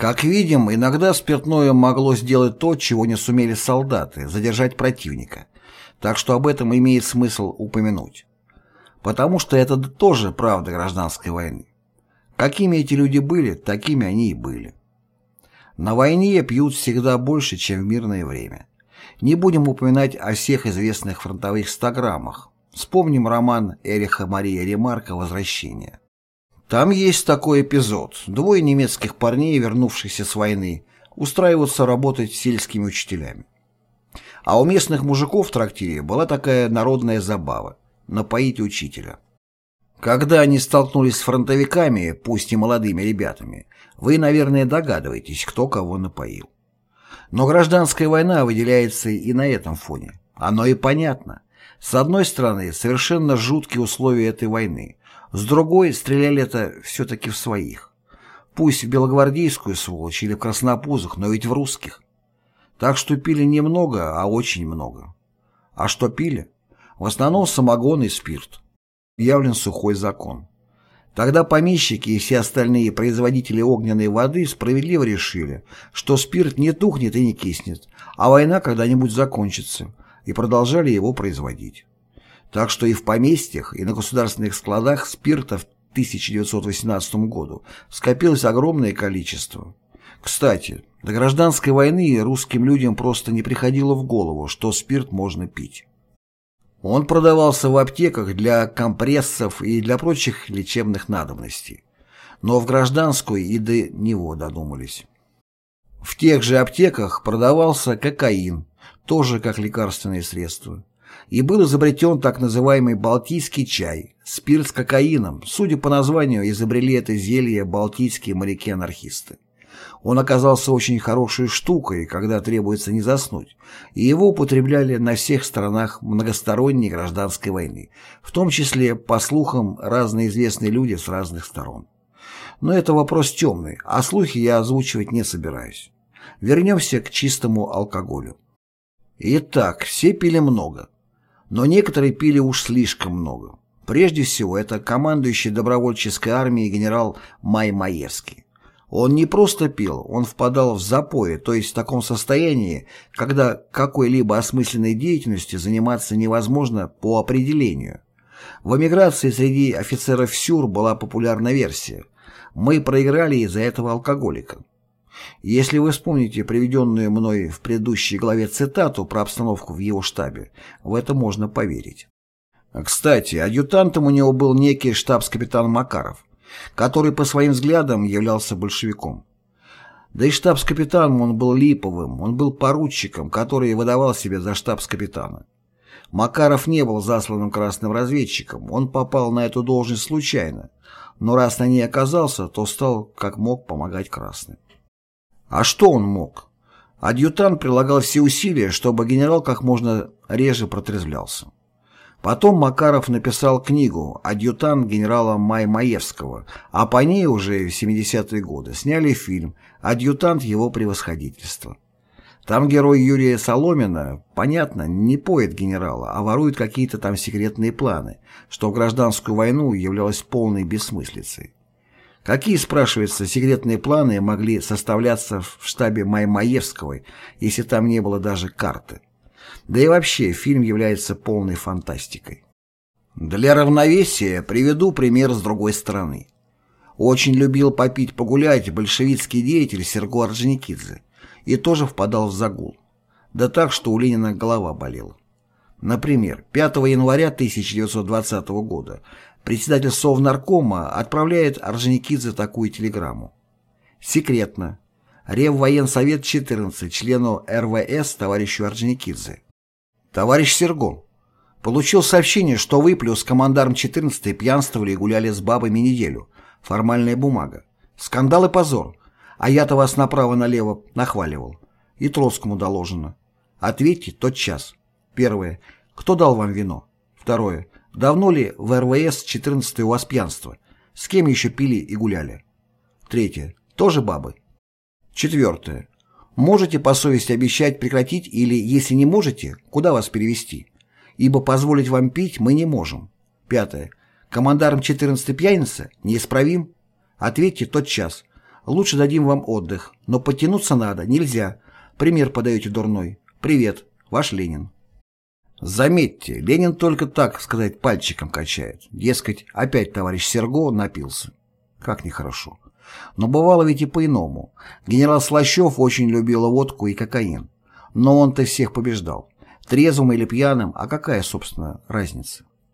Как видим, иногда спиртное могло сделать то, чего не сумели солдаты, задержать противника. Так что об этом имеет смысл упомянуть. Потому что это тоже правда гражданской войны. Какими эти люди были, такими они и были. На войне пьют всегда больше, чем в мирное время. Не будем упоминать о всех известных фронтовых стограммах. Вспомним роман Эриха Мария Ремарка «Возвращение». Там есть такой эпизод. Двое немецких парней, вернувшихся с войны, устраиваются работать сельскими учителями. А у местных мужиков в трактире была такая народная забава – напоить учителя. Когда они столкнулись с фронтовиками, пусть и молодыми ребятами, вы, наверное, догадываетесь, кто кого напоил. Но гражданская война выделяется и на этом фоне. Оно и понятно. С одной стороны, совершенно жуткие условия этой войны. С другой, стреляли это все-таки в своих. Пусть в белогвардейскую сволочь или в краснопузых, но ведь в русских. Так что пили не много, а очень много. А что пили? В основном самогон и спирт. Явлен сухой закон. Тогда помещики и все остальные производители огненной воды справедливо решили, что спирт не тухнет и не киснет, а война когда-нибудь закончится, и продолжали его производить. Так что и в поместьях, и на государственных складах спирта в 1918 году скопилось огромное количество. Кстати, до гражданской войны русским людям просто не приходило в голову, что спирт можно пить. Он продавался в аптеках для компрессов и для прочих лечебных надобностей. Но в гражданскую и до него додумались. В тех же аптеках продавался кокаин, тоже как лекарственное средство. И был изобретен так называемый балтийский чай, спирт с кокаином. Судя по названию, изобрели это зелье балтийские моряки-анархисты. Он оказался очень хорошей штукой, когда требуется не заснуть, и его употребляли на всех сторонах многосторонней гражданской войны, в том числе, по слухам, разные известные люди с разных сторон. Но это вопрос темный, а слухи я озвучивать не собираюсь. Вернемся к чистому алкоголю. Итак, все пили много, но некоторые пили уж слишком много. Прежде всего, это командующий добровольческой армией генерал Май Маевский. Он не просто пил, он впадал в запои, то есть в таком состоянии, когда какой-либо осмысленной деятельностью заниматься невозможно по определению. В эмиграции среди офицеров СЮР была популярна версия «Мы проиграли из-за этого алкоголика». Если вы вспомните приведенную мной в предыдущей главе цитату про обстановку в его штабе, в это можно поверить. Кстати, адъютантом у него был некий штабс-капитан Макаров который по своим взглядам являлся большевиком. Да и штабс-капитаном он был липовым, он был поручиком, который выдавал себя за штабс-капитана. Макаров не был засланным красным разведчиком, он попал на эту должность случайно, но раз на ней оказался, то стал как мог помогать красным. А что он мог? Адъютант прилагал все усилия, чтобы генерал как можно реже протрезвлялся. Потом Макаров написал книгу «Адъютант генерала Маймаевского», а по ней уже в 70-е годы сняли фильм «Адъютант его превосходительства». Там герой Юрия Соломина, понятно, не поет генерала, а ворует какие-то там секретные планы, что в гражданскую войну являлось полной бессмыслицей. Какие, спрашивается, секретные планы могли составляться в штабе Маймаевского, если там не было даже карты? Да и вообще, фильм является полной фантастикой. Для равновесия приведу пример с другой стороны. Очень любил попить погулять большевистский деятель Серго Орджоникидзе и тоже впадал в загул. Да так, что у Ленина голова болела. Например, 5 января 1920 года председатель Совнаркома отправляет Орджоникидзе такую телеграмму. Секретно. Реввоенсовет 14 члену РВС товарищу Орджоникидзе. «Товарищ Серго, получил сообщение, что вы плюс командарм 14 пьянствовали и гуляли с бабами неделю. Формальная бумага. Скандал и позор. А я-то вас направо-налево нахваливал. И Троцкому доложено. Ответьте тот час. Первое. Кто дал вам вино? Второе. Давно ли в РВС 14 у вас пьянство? С кем еще пили и гуляли? Третье. Тоже бабы? Четвертое. Можете по совести обещать прекратить или, если не можете, куда вас перевести? Ибо позволить вам пить мы не можем. Пятое. Командарм 14 пьяница? Неисправим? Ответьте тот час. Лучше дадим вам отдых, но подтянуться надо, нельзя. Пример подаете дурной. Привет, ваш Ленин. Заметьте, Ленин только так, сказать, пальчиком качает. Дескать, опять товарищ Серго напился. Как нехорошо. Но бывало ведь и по-иному. Генерал Слащев очень любил водку и кокаин. Но он-то всех побеждал. Трезвым или пьяным, а какая, собственно, разница?